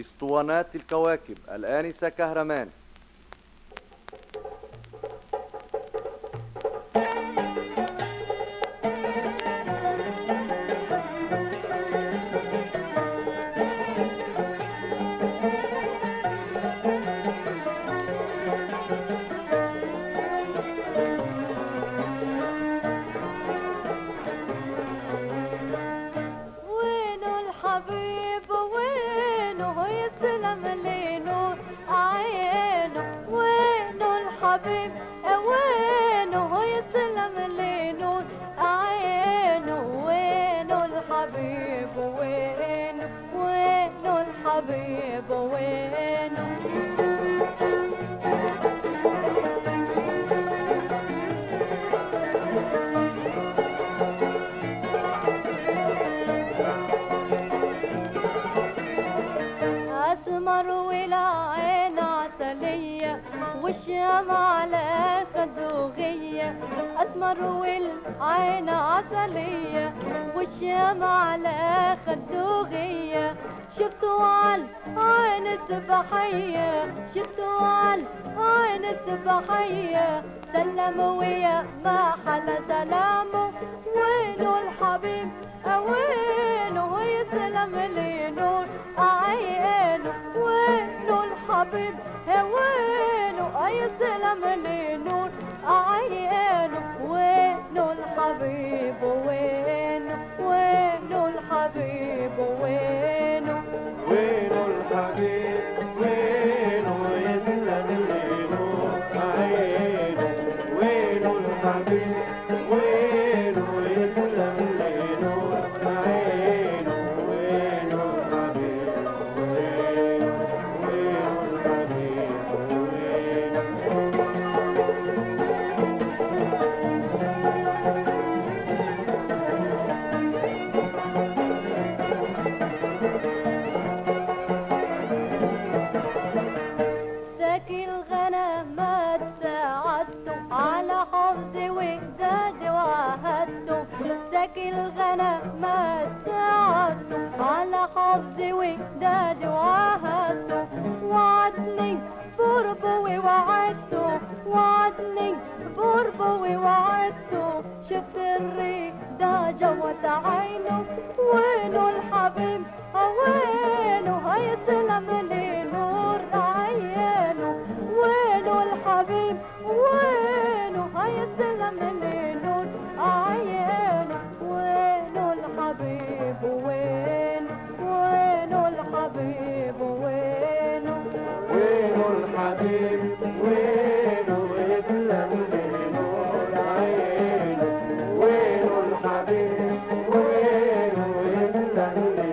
اسطوانات الكواكب. الآنسة كهرمان. وينو الحبيب؟ نور عينه وينو الحبيب؟ وينو أسمر والعين عسلية والشام على خدوغية أسمر والعين عسلية والشام على خدوغية شفتوا على عين سبحية. شفتوا على عين سبحية. سلم ويا ما حلا سلامه وينو الحبيب؟ وينه يسلم لي نور؟ لي نور عينه وينه الحبيب وينه حفظ وداد وعهدته ساكي الغنمات ساعدته على حفظ وداد وعهدته وعدني بربوي وعدته وعدني بربوي وعدته شفت الريق ده جوت عينه وينه الحبيب وينه هيسلم لي هيسلم لي نور عينه وينه الحبيب وين وينه الحبيب وينه وينو الحبيب وينو يسلم لي نور عينه وينو الحبيب وينو يسلم لي نور